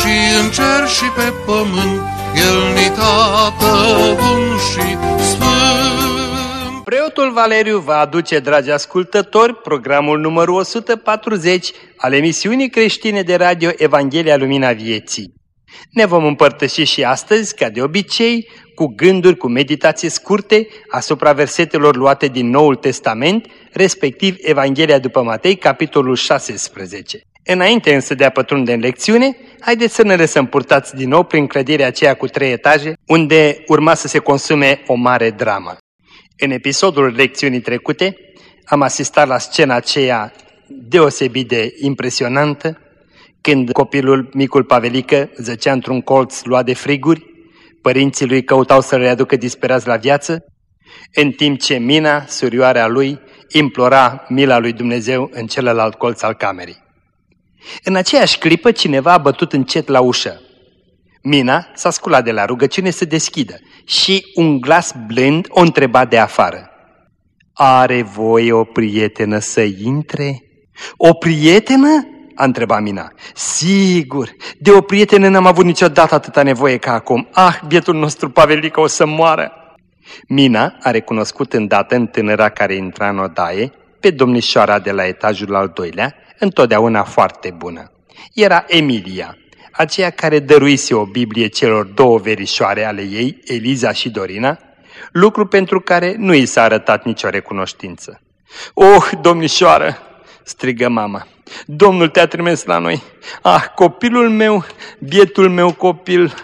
și în cer și pe pământ, El ni tată bun și sfânt. Preotul Valeriu va aduce, dragi ascultători, programul numărul 140 al emisiunii creștine de radio Evanghelia Lumina Vieții. Ne vom împărtăși și astăzi, ca de obicei, cu gânduri, cu meditații scurte asupra versetelor luate din Noul Testament, respectiv Evanghelia după Matei, capitolul 16. Înainte însă de a pătrunde în lecțiune, haideți să ne lăsăm purtați din nou prin clădirea aceea cu trei etaje, unde urma să se consume o mare dramă. În episodul lecțiunii trecute am asistat la scena aceea deosebit de impresionantă, când copilul, micul Pavelică, zăcea într-un colț luat de friguri, părinții lui căutau să-l readucă disperați la viață, în timp ce Mina, surioarea lui, implora mila lui Dumnezeu în celălalt colț al camerei. În aceeași clipă, cineva a bătut încet la ușă. Mina s-a sculat de la rugăciune să deschidă și un glas blând o întreba de afară. Are voie o prietenă să intre? O prietenă? a întrebat Mina. Sigur, de o prietenă n-am avut niciodată atâta nevoie ca acum. Ah, bietul nostru Pavelică o să moară. Mina a recunoscut îndată în tânăra care intra în odaie pe domnișoara de la etajul al doilea, întotdeauna foarte bună. Era Emilia, aceea care dăruise o Biblie celor două verișoare ale ei, Eliza și Dorina, lucru pentru care nu i s-a arătat nicio recunoștință. Oh, domnișoară!" strigă mama. Domnul te-a trimis la noi. Ah, copilul meu, bietul meu copil!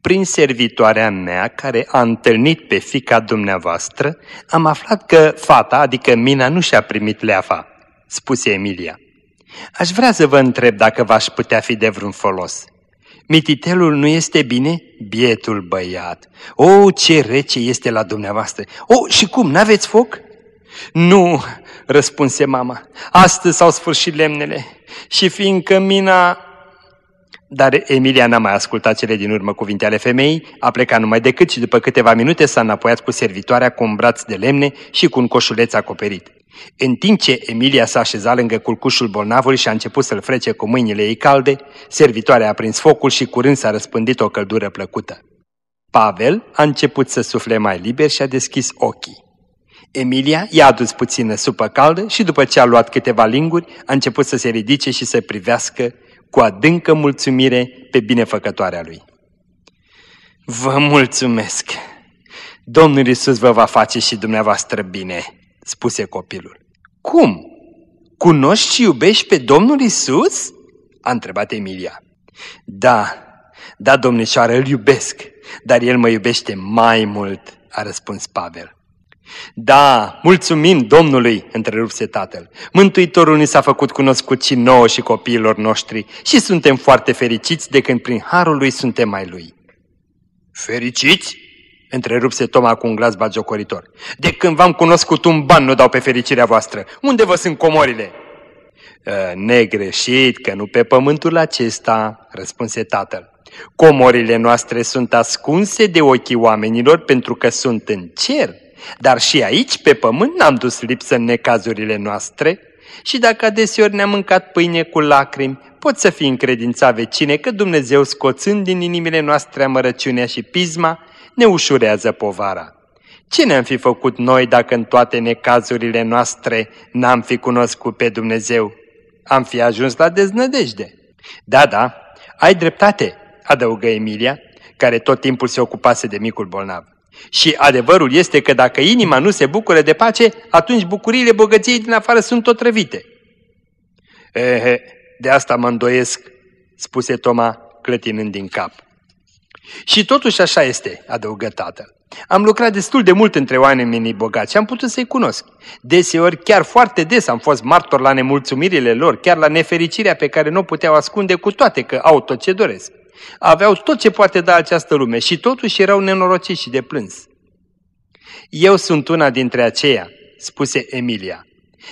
Prin servitoarea mea, care a întâlnit pe fica dumneavoastră, am aflat că fata, adică Mina, nu și-a primit leafa, spuse Emilia. Aș vrea să vă întreb dacă v-aș putea fi de vreun folos. Mititelul nu este bine? Bietul băiat! O, oh, ce rece este la dumneavoastră! O, oh, și cum, n-aveți foc? Nu, răspunse mama, astăzi s-au sfârșit lemnele și fiindcă mina... Dar Emilia n-a mai ascultat cele din urmă cuvinte ale femeii, a plecat numai decât și după câteva minute s-a înapoiat cu servitoarea cu un braț de lemne și cu un coșuleț acoperit. În timp ce Emilia s-a așezat lângă culcușul bolnavului și a început să-l frece cu mâinile ei calde, servitoarea a prins focul și curând s-a răspândit o căldură plăcută. Pavel a început să sufle mai liber și a deschis ochii. Emilia i-a adus puțină supă caldă și după ce a luat câteva linguri, a început să se ridice și să privească cu adâncă mulțumire pe binefăcătoarea lui. Vă mulțumesc! Domnul Isus vă va face și dumneavoastră bine, spuse copilul. Cum? Cunoști și iubești pe Domnul Isus? a întrebat Emilia. Da, da, domnișoară, îl iubesc, dar el mă iubește mai mult, a răspuns Pavel. Da, mulțumim Domnului, întrerupse tatăl. Mântuitorul ni s-a făcut cunoscut și nouă și copiilor noștri și suntem foarte fericiți de când prin harul lui suntem mai lui. Fericiți? Întrerupse Toma cu un glas bagiocoritor. De când v-am cunoscut un ban nu dau pe fericirea voastră. Unde vă sunt comorile? Ă, negreșit că nu pe pământul acesta, răspunse tatăl. Comorile noastre sunt ascunse de ochii oamenilor pentru că sunt în cer dar și aici, pe pământ, n-am dus lipsă în necazurile noastre și dacă adeseori ne-am mâncat pâine cu lacrimi, pot să fi încredința vecine că Dumnezeu, scoțând din inimile noastre amărăciunea și pisma, ne ușurează povara. Ce ne-am fi făcut noi dacă în toate necazurile noastre n-am fi cunoscut pe Dumnezeu? Am fi ajuns la deznădejde. Da, da, ai dreptate, adăugă Emilia, care tot timpul se ocupase de micul bolnav. Și adevărul este că dacă inima nu se bucură de pace, atunci bucuriile bogăției din afară sunt otrăvite. Ehe, de asta mă îndoiesc, spuse Toma, clătinând din cap. Și totuși așa este, adăugă tatăl. Am lucrat destul de mult între oamenii bogați și am putut să-i cunosc. Deseori, chiar foarte des am fost martor la nemulțumirile lor, chiar la nefericirea pe care nu puteau ascunde cu toate că au tot ce doresc. Aveau tot ce poate da această lume și totuși erau nenorociți și de plâns. Eu sunt una dintre aceia, spuse Emilia.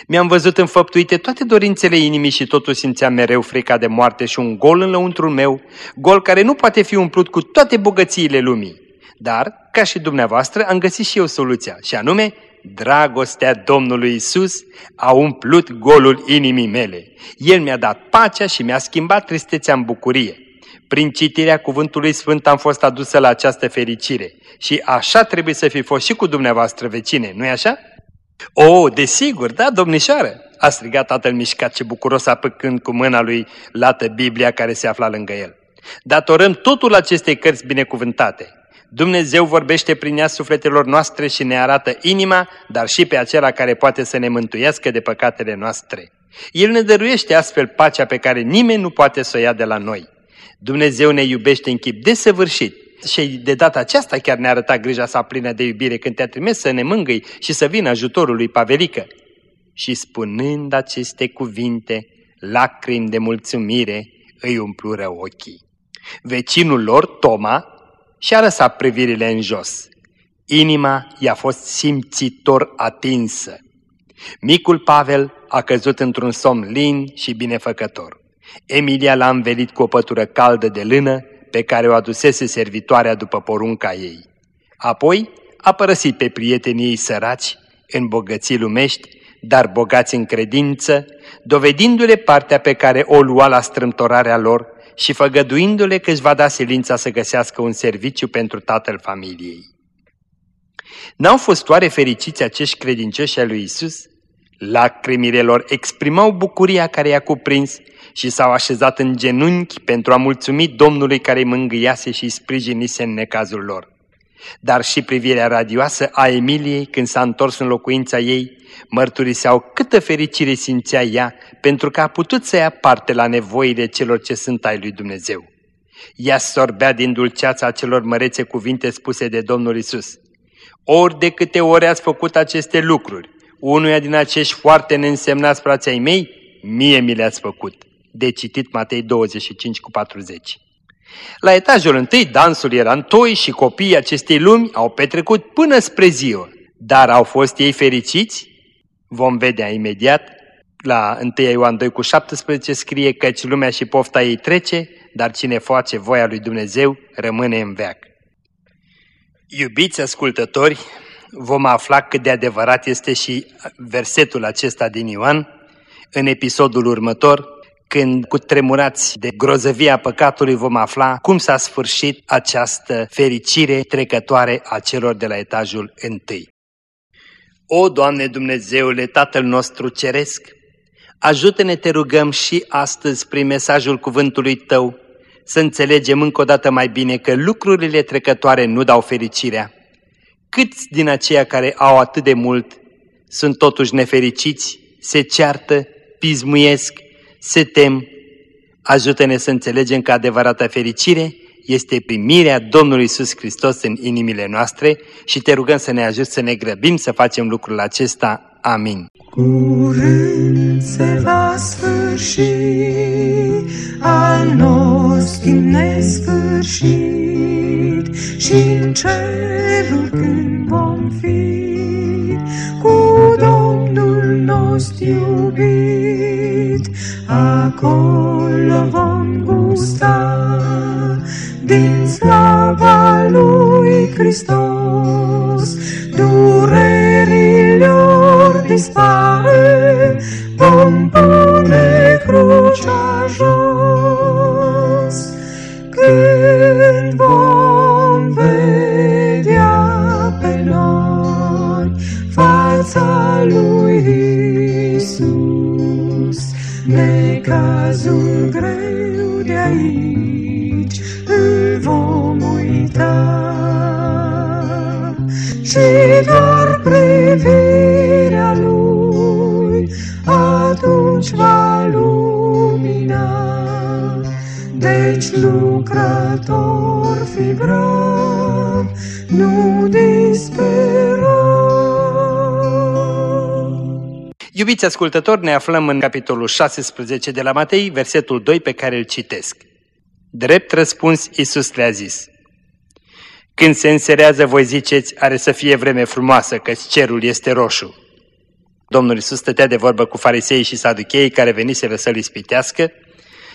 Mi-am văzut înfăptuite toate dorințele inimii și totuși simțeam mereu frica de moarte și un gol în lăuntrul meu, gol care nu poate fi umplut cu toate bogățiile lumii. Dar, ca și dumneavoastră, am găsit și eu soluția, și anume, dragostea Domnului Isus a umplut golul inimii mele. El mi-a dat pacea și mi-a schimbat tristețea în bucurie. Prin citirea cuvântului Sfânt am fost adusă la această fericire. Și așa trebuie să fi fost și cu dumneavoastră vecine, nu-i așa? O, desigur, da, domnișoară, a strigat tatăl mișcat ce bucuros apăcând cu mâna lui lată Biblia care se afla lângă el. Datorăm totul acestei cărți binecuvântate. Dumnezeu vorbește prin ea sufletelor noastre și ne arată inima, dar și pe acela care poate să ne mântuiască de păcatele noastre. El ne dăruiește astfel pacea pe care nimeni nu poate să o ia de la noi. Dumnezeu ne iubește în chip desăvârșit și de data aceasta chiar ne-a arătat grija sa plină de iubire când te-a trimis să ne mângâi și să vină ajutorul lui Pavelică. Și spunând aceste cuvinte, lacrimi de mulțumire îi umplură ochii. Vecinul lor, Toma, și-a lăsat privirile în jos. Inima i-a fost simțitor atinsă. Micul Pavel a căzut într-un somn lin și binefăcător. Emilia l-a învelit cu o pătură caldă de lână pe care o adusese servitoarea după porunca ei. Apoi a părăsit pe prietenii ei săraci, în bogății lumești, dar bogați în credință, dovedindu-le partea pe care o lua la strâmtorarea lor și făgăduindu-le că își va da silința să găsească un serviciu pentru tatăl familiei. N-au fost oare fericiți acești credincioși ai lui Isus? Lacrimile lor exprimau bucuria care i-a cuprins și s-au așezat în genunchi pentru a mulțumi Domnului care îi mângâiase și îi sprijinise în necazul lor. Dar și privirea radioasă a Emiliei, când s-a întors în locuința ei, mărturiseau câtă fericire simțea ea pentru că a putut să ia parte la nevoile celor ce sunt ai lui Dumnezeu. Ea sorbea din dulceața celor mărețe cuvinte spuse de Domnul Isus. Ori de câte ori ați făcut aceste lucruri, unuia din acești foarte neînsemnați frații mei, mie mi le-ați făcut. De citit Matei 25 cu 40. La etajul întâi dansul era întoi și copiii acestei lumi au petrecut până spre ziua. Dar au fost ei fericiți? Vom vedea imediat. La 1 Ioan 2 cu 17 scrie căci lumea și pofta ei trece, dar cine face voia lui Dumnezeu rămâne în veac. Iubiți ascultători, vom afla cât de adevărat este și versetul acesta din Ioan în episodul următor, când cu tremurați de grozăvia păcatului vom afla cum s-a sfârșit această fericire trecătoare a celor de la etajul întâi. O, Doamne Dumnezeule, Tatăl nostru Ceresc, ajută-ne, te rugăm și astăzi prin mesajul cuvântului Tău să înțelegem încă o dată mai bine că lucrurile trecătoare nu dau fericirea. Câți din aceia care au atât de mult sunt totuși nefericiți, se ceartă, pismuiesc, se tem. Ajută-ne să înțelegem că adevărata fericire este primirea Domnului Isus Hristos în inimile noastre și te rugăm să ne ajut să ne grăbim să facem lucrul acesta. Amin. Curând se va sfârși al nostru nesfârșit și în cerul când vom fi cu Domnul nostru iubit, acolo vom gusta din slava lui Hristos, está. Ascultători, ne aflăm în capitolul 16 de la Matei, versetul 2 pe care îl citesc. Drept răspuns, Iisus le-a zis, Când se înserează, voi ziceți, are să fie vreme frumoasă, căci cerul este roșu. Domnul Iisus stătea de vorbă cu fariseii și saducheii care veniseră să-L ispitească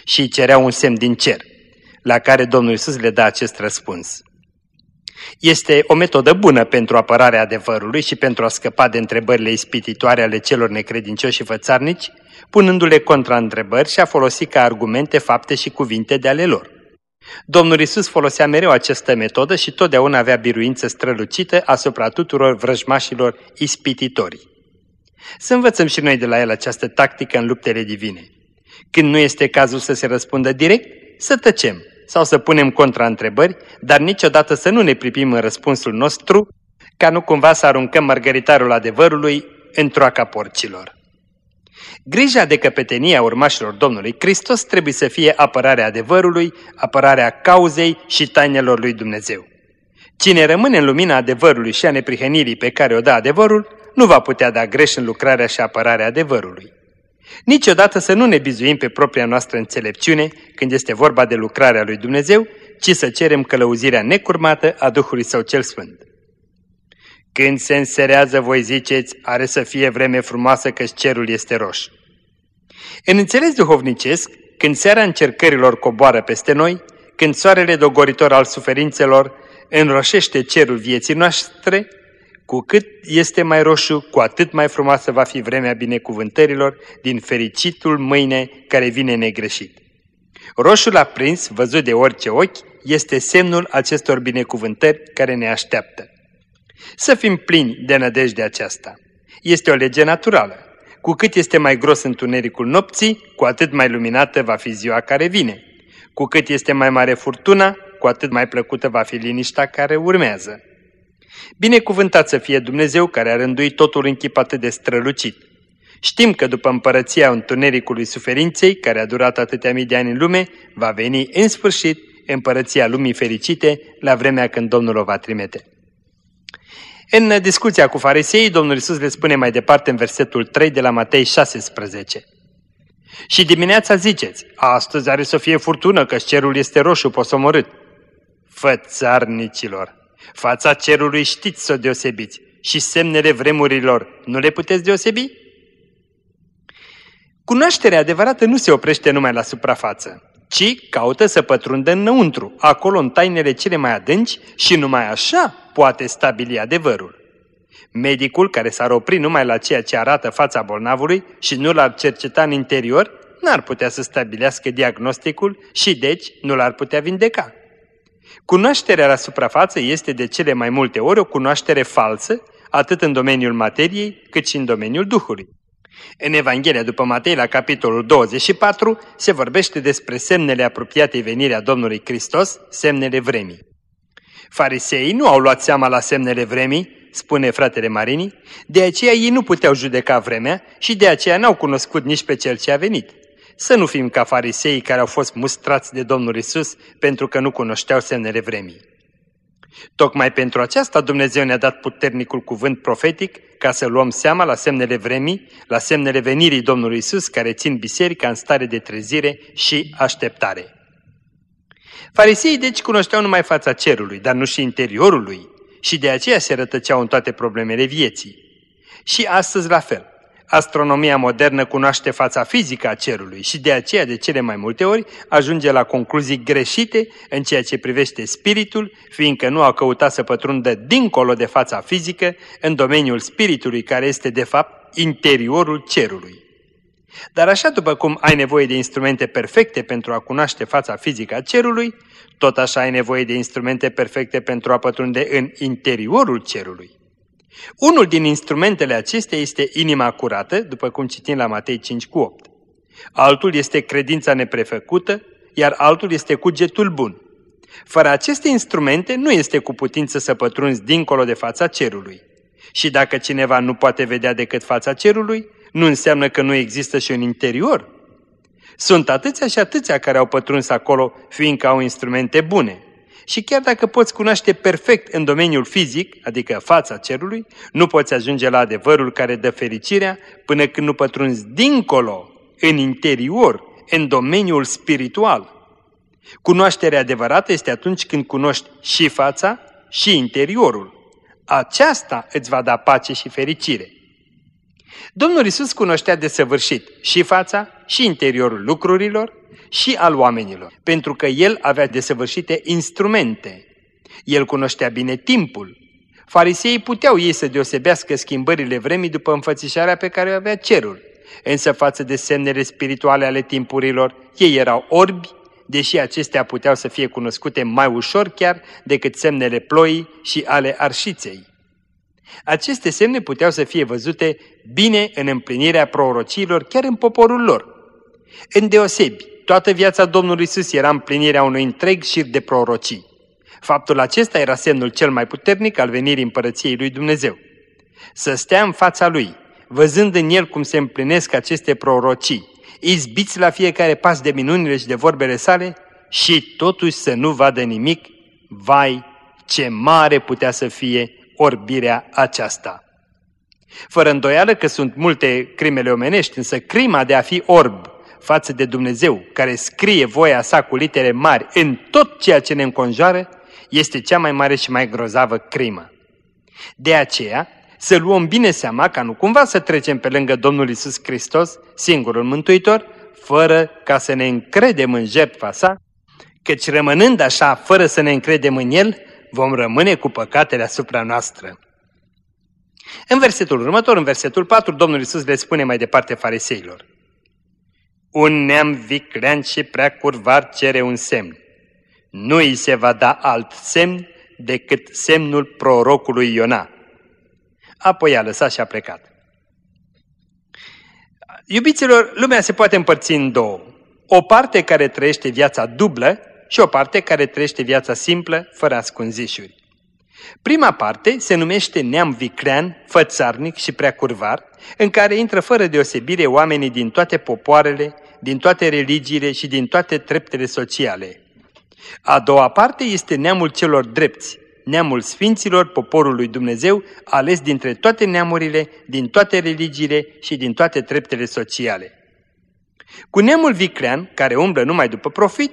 și îi cereau un semn din cer, la care Domnul Iisus le dă acest răspuns. Este o metodă bună pentru apărarea adevărului și pentru a scăpa de întrebările ispititoare ale celor necredincioși și fățarnici, punându-le contra-întrebări și a folosi ca argumente fapte și cuvinte de ale lor. Domnul Isus folosea mereu această metodă și totdeauna avea biruință strălucită asupra tuturor vrăjmașilor ispititori. Să învățăm și noi de la el această tactică în luptele divine. Când nu este cazul să se răspundă direct, să tăcem sau să punem contra-întrebări, dar niciodată să nu ne pripim în răspunsul nostru, ca nu cumva să aruncăm margaritarul adevărului în troaca porcilor. Grija de căpetenie a urmașilor Domnului Hristos trebuie să fie apărarea adevărului, apărarea cauzei și tainelor lui Dumnezeu. Cine rămâne în lumina adevărului și a neprihănirii pe care o dă adevărul, nu va putea da greș în lucrarea și apărarea adevărului. Niciodată să nu ne bizuim pe propria noastră înțelepciune când este vorba de lucrarea lui Dumnezeu, ci să cerem călăuzirea necurmată a Duhului Său cel Sfânt. Când se înserează, voi ziceți, are să fie vreme frumoasă că cerul este roș. În înțeles duhovnicesc, când seara încercărilor coboară peste noi, când soarele dogoritor al suferințelor înroșește cerul vieții noastre, cu cât este mai roșu, cu atât mai frumoasă va fi vremea binecuvântărilor din fericitul mâine care vine negreșit. Roșul aprins, văzut de orice ochi, este semnul acestor binecuvântări care ne așteaptă. Să fim plini de nădejde aceasta. Este o lege naturală. Cu cât este mai gros întunericul nopții, cu atât mai luminată va fi ziua care vine. Cu cât este mai mare furtuna, cu atât mai plăcută va fi liniștea care urmează. Binecuvântat să fie Dumnezeu care a rânduit totul în chip atât de strălucit. Știm că după împărăția întunericului suferinței, care a durat atâtea mii de ani în lume, va veni în sfârșit împărăția lumii fericite la vremea când Domnul o va trimite. În discuția cu farisei, Domnul Isus le spune mai departe în versetul 3 de la Matei 16. Și dimineața ziceți, astăzi are să fie furtună, că cerul este roșu posomorât. Fățarnicilor, fața cerului știți să o deosebiți și semnele vremurilor nu le puteți deosebi? Cunoașterea adevărată nu se oprește numai la suprafață, ci caută să pătrundă înăuntru, acolo în tainele cele mai adânci și numai așa poate stabili adevărul. Medicul care s-ar opri numai la ceea ce arată fața bolnavului și nu l-ar cerceta în interior, n-ar putea să stabilească diagnosticul și deci nu l-ar putea vindeca. Cunoașterea la suprafață este de cele mai multe ori o cunoaștere falsă, atât în domeniul materiei, cât și în domeniul Duhului. În Evanghelia după Matei, la capitolul 24, se vorbește despre semnele apropiatei venirea Domnului Hristos, semnele vremii. Fariseii nu au luat seama la semnele vremii, spune fratele Marini, de aceea ei nu puteau judeca vremea și de aceea n-au cunoscut nici pe cel ce a venit. Să nu fim ca fariseii care au fost mustrați de Domnul Isus pentru că nu cunoșteau semnele vremii. Tocmai pentru aceasta Dumnezeu ne-a dat puternicul cuvânt profetic ca să luăm seama la semnele vremii, la semnele venirii Domnului Isus care țin biserica în stare de trezire și așteptare. Fariseii deci cunoșteau numai fața cerului, dar nu și interiorul lui și de aceea se rătăceau în toate problemele vieții. Și astăzi la fel. Astronomia modernă cunoaște fața fizică a cerului și de aceea de cele mai multe ori ajunge la concluzii greșite în ceea ce privește spiritul, fiindcă nu au căutat să pătrundă dincolo de fața fizică în domeniul spiritului care este de fapt interiorul cerului. Dar așa după cum ai nevoie de instrumente perfecte pentru a cunoaște fața fizică a cerului, tot așa ai nevoie de instrumente perfecte pentru a pătrunde în interiorul cerului. Unul din instrumentele acestea este inima curată, după cum citim la Matei 5 cu 8. Altul este credința neprefăcută, iar altul este cugetul bun. Fără aceste instrumente nu este cu putință să pătrunzi dincolo de fața cerului. Și dacă cineva nu poate vedea decât fața cerului, nu înseamnă că nu există și un interior. Sunt atâția și atâția care au pătruns acolo, fiindcă au instrumente bune. Și chiar dacă poți cunoaște perfect în domeniul fizic, adică fața cerului, nu poți ajunge la adevărul care dă fericirea până când nu pătrunzi dincolo, în interior, în domeniul spiritual. Cunoașterea adevărată este atunci când cunoști și fața și interiorul. Aceasta îți va da pace și fericire. Domnul Isus cunoștea de săvârșit și fața și interiorul lucrurilor și al oamenilor, pentru că El avea desăvârșite instrumente. El cunoștea bine timpul. Fariseii puteau ei să deosebească schimbările vremii după înfățișarea pe care o avea cerul, însă față de semnele spirituale ale timpurilor, ei erau orbi, deși acestea puteau să fie cunoscute mai ușor chiar decât semnele ploii și ale arșiței. Aceste semne puteau să fie văzute bine în împlinirea prorocilor chiar în poporul lor. Îndeosebi, toată viața Domnului Isus era împlinirea unui întreg șir de prorocii. Faptul acesta era semnul cel mai puternic al venirii împărăției lui Dumnezeu. Să stea în fața lui, văzând în el cum se împlinesc aceste prorocii, izbiți la fiecare pas de minunile și de vorbele sale și totuși să nu vadă nimic, vai, ce mare putea să fie orbirea aceasta. Fără îndoială că sunt multe crimele omenești, însă crima de a fi orb față de Dumnezeu, care scrie voia sa cu litere mari în tot ceea ce ne înconjoară, este cea mai mare și mai grozavă crimă. De aceea, să luăm bine seama ca nu cumva să trecem pe lângă Domnul Isus Hristos, singurul Mântuitor, fără ca să ne încredem în jertfa sa, căci rămânând așa, fără să ne încredem în El, vom rămâne cu păcatele asupra noastră. În versetul următor, în versetul 4, Domnul Isus le spune mai departe fariseilor. Un neam viclean și prea curvar cere un semn. Nu îi se va da alt semn decât semnul prorocului Iona. Apoi a lăsat și a plecat. Iubiților, lumea se poate împărți în două. O parte care trăiește viața dublă și o parte care trăiește viața simplă, fără ascunzișuri. Prima parte se numește neam viclean, fățarnic și prea curvar, în care intră fără deosebire oamenii din toate popoarele, din toate religiile și din toate treptele sociale. A doua parte este neamul celor drepți, neamul sfinților poporului Dumnezeu, ales dintre toate neamurile, din toate religiile și din toate treptele sociale. Cu neamul viclean, care umblă numai după profit,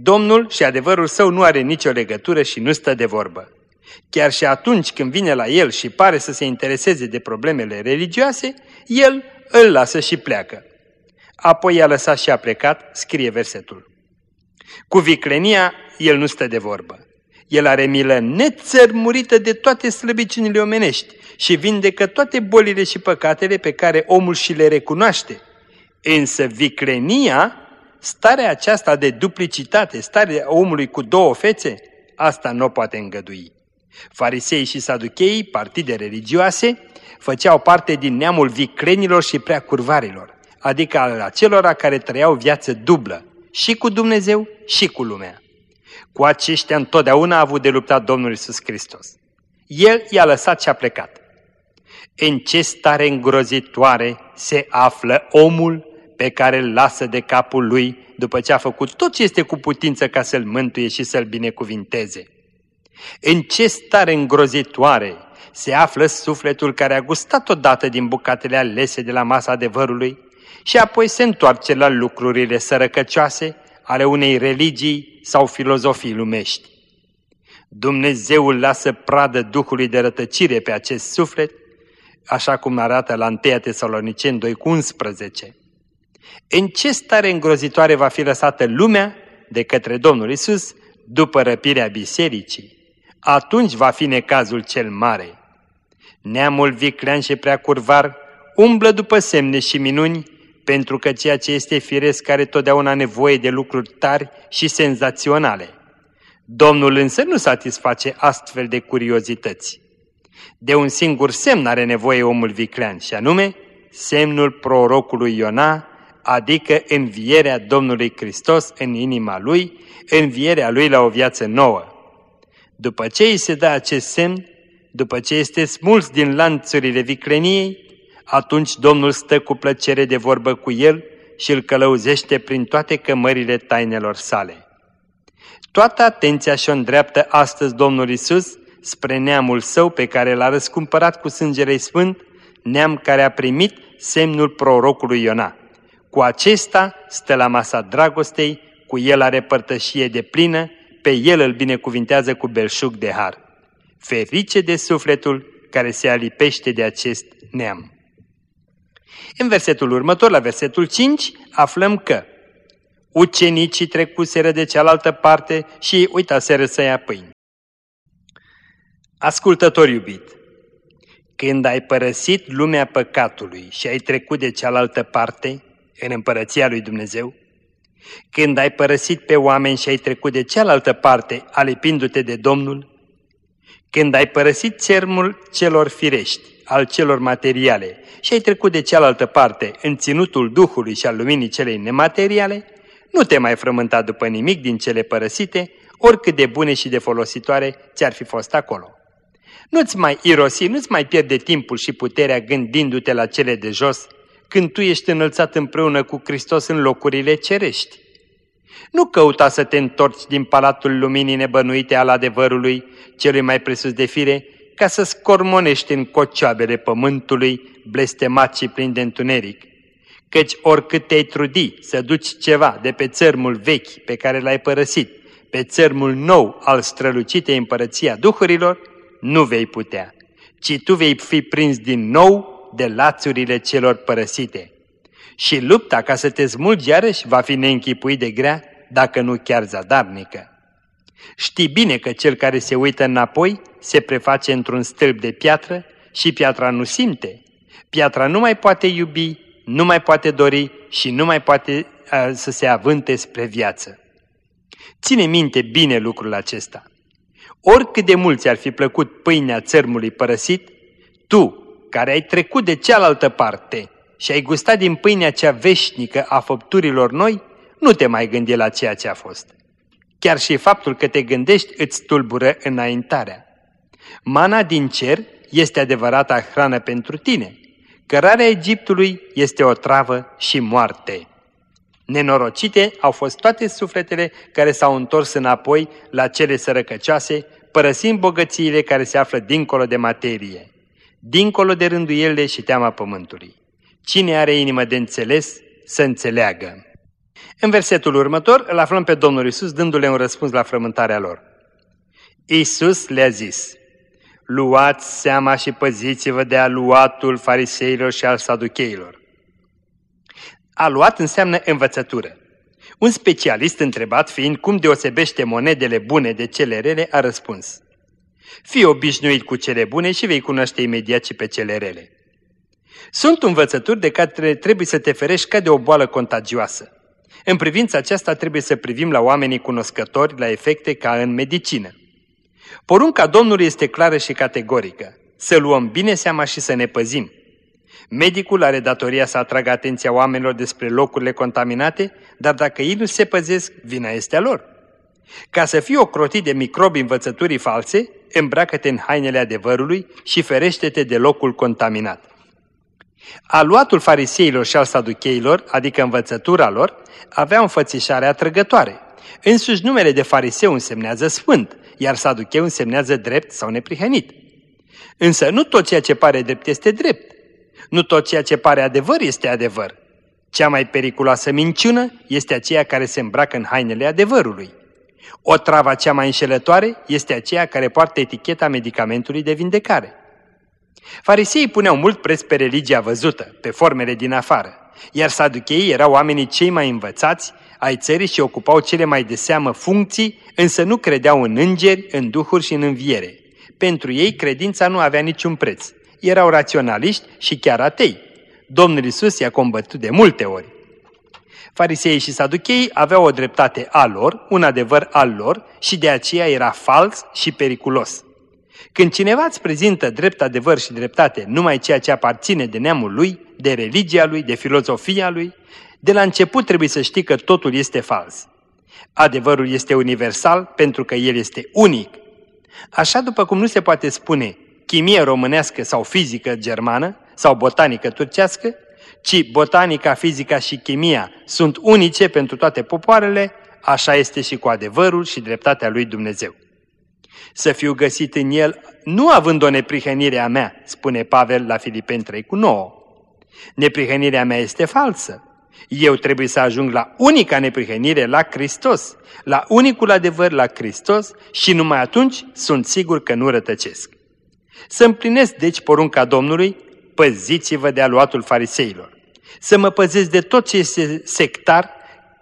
Domnul și adevărul său nu are nicio legătură și nu stă de vorbă. Chiar și atunci când vine la el și pare să se intereseze de problemele religioase, el îl lasă și pleacă. Apoi i-a lăsat și a plecat, scrie versetul. Cu viclenia, el nu stă de vorbă. El are milă nețărmurită de toate slăbiciunile omenești și vindecă toate bolile și păcatele pe care omul și le recunoaște. Însă viclenia, starea aceasta de duplicitate, starea omului cu două fețe, asta nu poate îngădui. Farisei și saducheii, partide religioase, făceau parte din neamul viclenilor și preacurvarilor, adică al acelora care trăiau viață dublă, și cu Dumnezeu și cu lumea. Cu aceștia întotdeauna a avut de luptat Domnul Isus Hristos. El i-a lăsat și a plecat. În ce stare îngrozitoare se află omul pe care îl lasă de capul lui după ce a făcut tot ce este cu putință ca să-l mântuie și să-l binecuvinteze. În ce stare îngrozitoare se află sufletul care a gustat odată din bucatele alese de la masa adevărului și apoi se întoarce la lucrurile sărăcăcioase ale unei religii sau filozofii lumești. Dumnezeul lasă pradă Duhului de rătăcire pe acest suflet, așa cum arată la 1 Tesalonicen 2 cu 11. În ce stare îngrozitoare va fi lăsată lumea de către Domnul Isus după răpirea bisericii? Atunci va fi necazul cel mare. Neamul viclean și prea curvar umblă după semne și minuni pentru că ceea ce este firesc are totdeauna nevoie de lucruri tari și senzaționale. Domnul însă nu satisface astfel de curiozități. De un singur semn are nevoie omul viclean și anume semnul prorocului Iona, adică învierea Domnului Hristos în inima lui, învierea lui la o viață nouă. După ce îi se dă acest semn, după ce este smuls din lanțurile vicleniei, atunci Domnul stă cu plăcere de vorbă cu el și îl călăuzește prin toate cămările tainelor sale. Toată atenția și-o îndreaptă astăzi Domnul Isus spre neamul său pe care l-a răscumpărat cu sângele sfânt, neam care a primit semnul prorocului Iona. Cu acesta stă la masa dragostei cu el are părtășie de plină, pe el îl binecuvintează cu belșug de har. Ferice de sufletul care se alipește de acest neam. În versetul următor, la versetul 5, aflăm că ucenicii trecuseră de cealaltă parte și uitaseră să ia pâini. Ascultător iubit, când ai părăsit lumea păcatului și ai trecut de cealaltă parte, în împărăția lui Dumnezeu, când ai părăsit pe oameni și ai trecut de cealaltă parte, alipindu-te de Domnul, când ai părăsit cermul celor firești, al celor materiale, și ai trecut de cealaltă parte, în ținutul Duhului și al luminii celei nemateriale, nu te mai frământa după nimic din cele părăsite, oricât de bune și de folositoare ți-ar fi fost acolo. Nu-ți mai irosi, nu-ți mai pierde timpul și puterea gândindu-te la cele de jos, când tu ești înălțat împreună cu Hristos în locurile cerești. Nu căuta să te întorci din palatul luminii nebănuite al adevărului, celui mai presus de fire, ca să scormonești în cocioabele pământului, blestemat și plin de întuneric. Căci oricât te-ai trudi să duci ceva de pe țărmul vechi pe care l-ai părăsit, pe țărmul nou al strălucitei împărăția duhurilor, nu vei putea, ci tu vei fi prins din nou de lațurile celor părăsite. Și lupta ca să te smulgi iarăși va fi neînchipuit de grea, dacă nu chiar zadarnică. Știi bine că cel care se uită înapoi se preface într-un stâlp de piatră și piatra nu simte. Piatra nu mai poate iubi, nu mai poate dori și nu mai poate uh, să se avânte spre viață. Ține minte bine lucrul acesta. Oricât de mulți ar fi plăcut pâinea țărmului părăsit, tu, care ai trecut de cealaltă parte și ai gustat din pâinea cea veșnică a făpturilor noi, nu te mai gândi la ceea ce a fost. Chiar și faptul că te gândești îți tulbură înaintarea. Mana din cer este adevărata hrană pentru tine. Cărarea Egiptului este o travă și moarte. Nenorocite au fost toate sufletele care s-au întors înapoi la cele sărăcăcioase, părăsind bogățiile care se află dincolo de materie, dincolo de rânduielile și teama pământului. Cine are inimă de înțeles, să înțeleagă. În versetul următor îl aflăm pe Domnul Isus dându-le un răspuns la frământarea lor. Isus le-a zis, luați seama și păziți-vă de aluatul fariseilor și al saducheilor. Aluat înseamnă învățătură. Un specialist întrebat fiind cum deosebește monedele bune de cele rele, a răspuns. Fii obișnuit cu cele bune și vei cunoaște imediat și pe cele rele. Sunt învățături de care trebuie să te ferești ca de o boală contagioasă. În privința aceasta trebuie să privim la oamenii cunoscători, la efecte ca în medicină. Porunca Domnului este clară și categorică. Să luăm bine seama și să ne păzim. Medicul are datoria să atragă atenția oamenilor despre locurile contaminate, dar dacă ei nu se păzesc, vina este a lor. Ca să fii ocrotit de microbi învățăturii false, îmbracă-te în hainele adevărului și ferește-te de locul contaminat. Aluatul fariseilor și al saducheilor, adică învățătura lor, avea o înfățișare atrăgătoare. Însuși numele de fariseu însemnează sfânt, iar saducheu însemnează drept sau neprihănit. Însă nu tot ceea ce pare drept este drept. Nu tot ceea ce pare adevăr este adevăr. Cea mai periculoasă minciună este aceea care se îmbracă în hainele adevărului. O travă cea mai înșelătoare este aceea care poartă eticheta medicamentului de vindecare. Fariseii puneau mult preț pe religia văzută, pe formele din afară, iar saducheii erau oamenii cei mai învățați ai țării și ocupau cele mai de seamă funcții, însă nu credeau în îngeri, în duhuri și în înviere. Pentru ei credința nu avea niciun preț. Erau raționaliști și chiar atei. Domnul Isus i-a combătut de multe ori. Fariseii și saducheii aveau o dreptate a lor, un adevăr al lor și de aceea era fals și periculos. Când cineva îți prezintă drept adevăr și dreptate numai ceea ce aparține de neamul lui, de religia lui, de filozofia lui, de la început trebuie să știi că totul este fals. Adevărul este universal pentru că el este unic. Așa după cum nu se poate spune chimie românească sau fizică germană sau botanică turcească, ci botanica, fizica și chimia sunt unice pentru toate popoarele, așa este și cu adevărul și dreptatea lui Dumnezeu. Să fiu găsit în el, nu având o neprihănire a mea, spune Pavel la Filipeni 3 cu 9. Neprihănirea mea este falsă. Eu trebuie să ajung la unica neprihănire, la Hristos, la unicul adevăr, la Hristos și numai atunci sunt sigur că nu rătăcesc. Să împlinesc deci porunca Domnului, păziți-vă de aluatul fariseilor. Să mă păzesc de tot ce este sectar,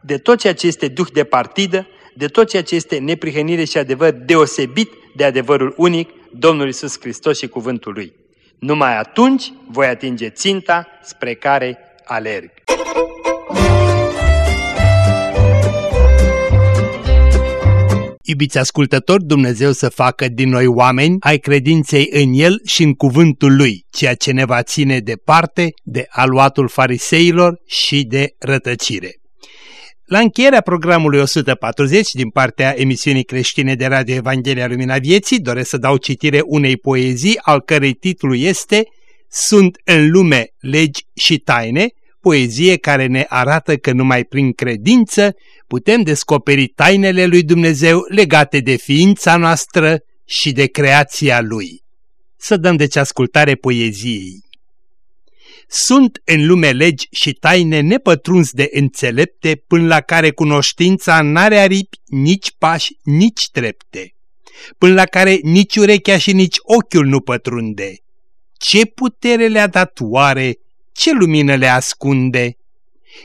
de tot ceea ce este duh de partidă, de tot ceea ce este neprihănire și adevăr deosebit de adevărul unic, Domnul Isus Hristos și cuvântul Lui. Numai atunci voi atinge ținta spre care alerg. Iubiți ascultători, Dumnezeu să facă din noi oameni ai credinței în El și în cuvântul Lui, ceea ce ne va ține departe de aluatul fariseilor și de rătăcire. La încheierea programului 140 din partea emisiunii creștine de Radio Evanghelia Lumina Vieții doresc să dau citire unei poezii al cărei titlu este Sunt în lume legi și taine, poezie care ne arată că numai prin credință putem descoperi tainele lui Dumnezeu legate de ființa noastră și de creația Lui. Să dăm deci ascultare poeziei. Sunt în lume legi și taine nepătruns de înțelepte până la care cunoștința n-are aripi nici pași, nici trepte, până la care nici urechea și nici ochiul nu pătrunde. Ce putere le-a dat oare? Ce lumină le ascunde?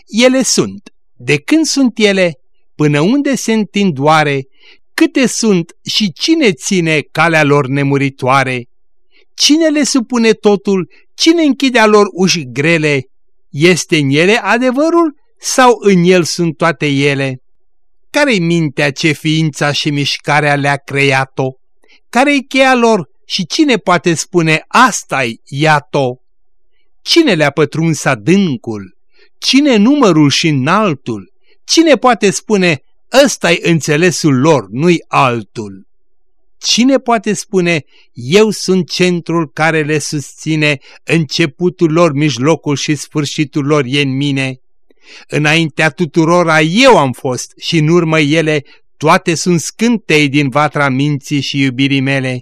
Ele sunt. De când sunt ele? Până unde se întind oare? Câte sunt și cine ține calea lor nemuritoare? Cine le supune totul Cine închide a lor uși grele? Este în ele adevărul sau în el sunt toate ele? Care-i mintea ce ființa și mișcarea le-a creat-o? Care-i cheia lor și cine poate spune asta-i iată? Cine le-a pătruns adâncul? Cine numărul și înaltul? Cine poate spune ăsta-i înțelesul lor, nu-i altul? Cine poate spune, eu sunt centrul care le susține, începutul lor, mijlocul și sfârșitul lor e în mine? Înaintea tuturora eu am fost și în urmă ele toate sunt scântei din vatra minții și iubirii mele.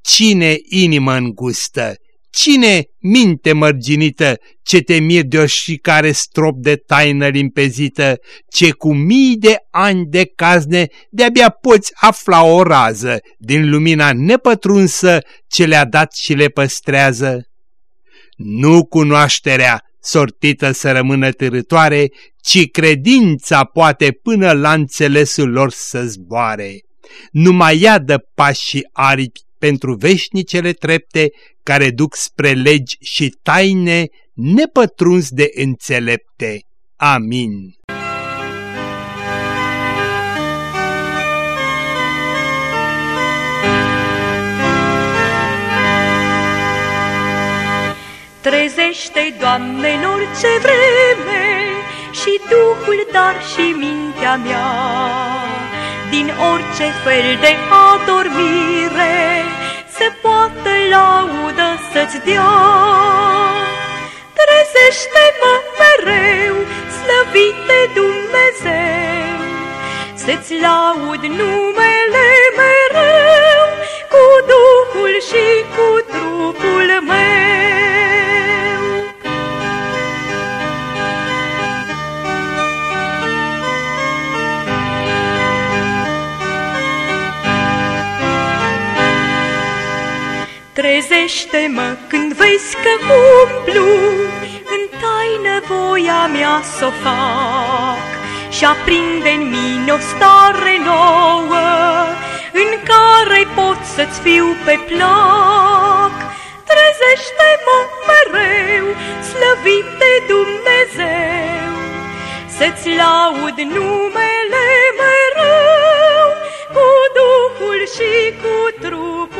Cine inimă îngustă, Cine minte mărginită, ce te miri de o și care strop de taină limpezită, ce cu mii de ani de cazne de-abia poți afla o rază din lumina nepătrunsă ce le-a dat și le păstrează? Nu cunoașterea sortită să rămână târătoare, ci credința poate până la înțelesul lor să zboare. Numai ea dă pași și aripi pentru veșnicele trepte care duc spre legi și taine nepătruns de înțelepte. Amin. Trezește, Doamne, în orice vreme și Duhul, dar și mintea mea, din orice fel de adormire, se poate laudă să-ți dea. Trezește-mă mereu, slăvite Dumnezeu, să-ți laud numele Iubește-mă când vezi că umplu În taină voia mea s-o fac. Și aprinde în mine o stare nouă În care pot să-ți fiu pe plac. Trezește-mă mereu, slăvit de Dumnezeu Să-ți laud numele mereu Cu Duhul și cu trup.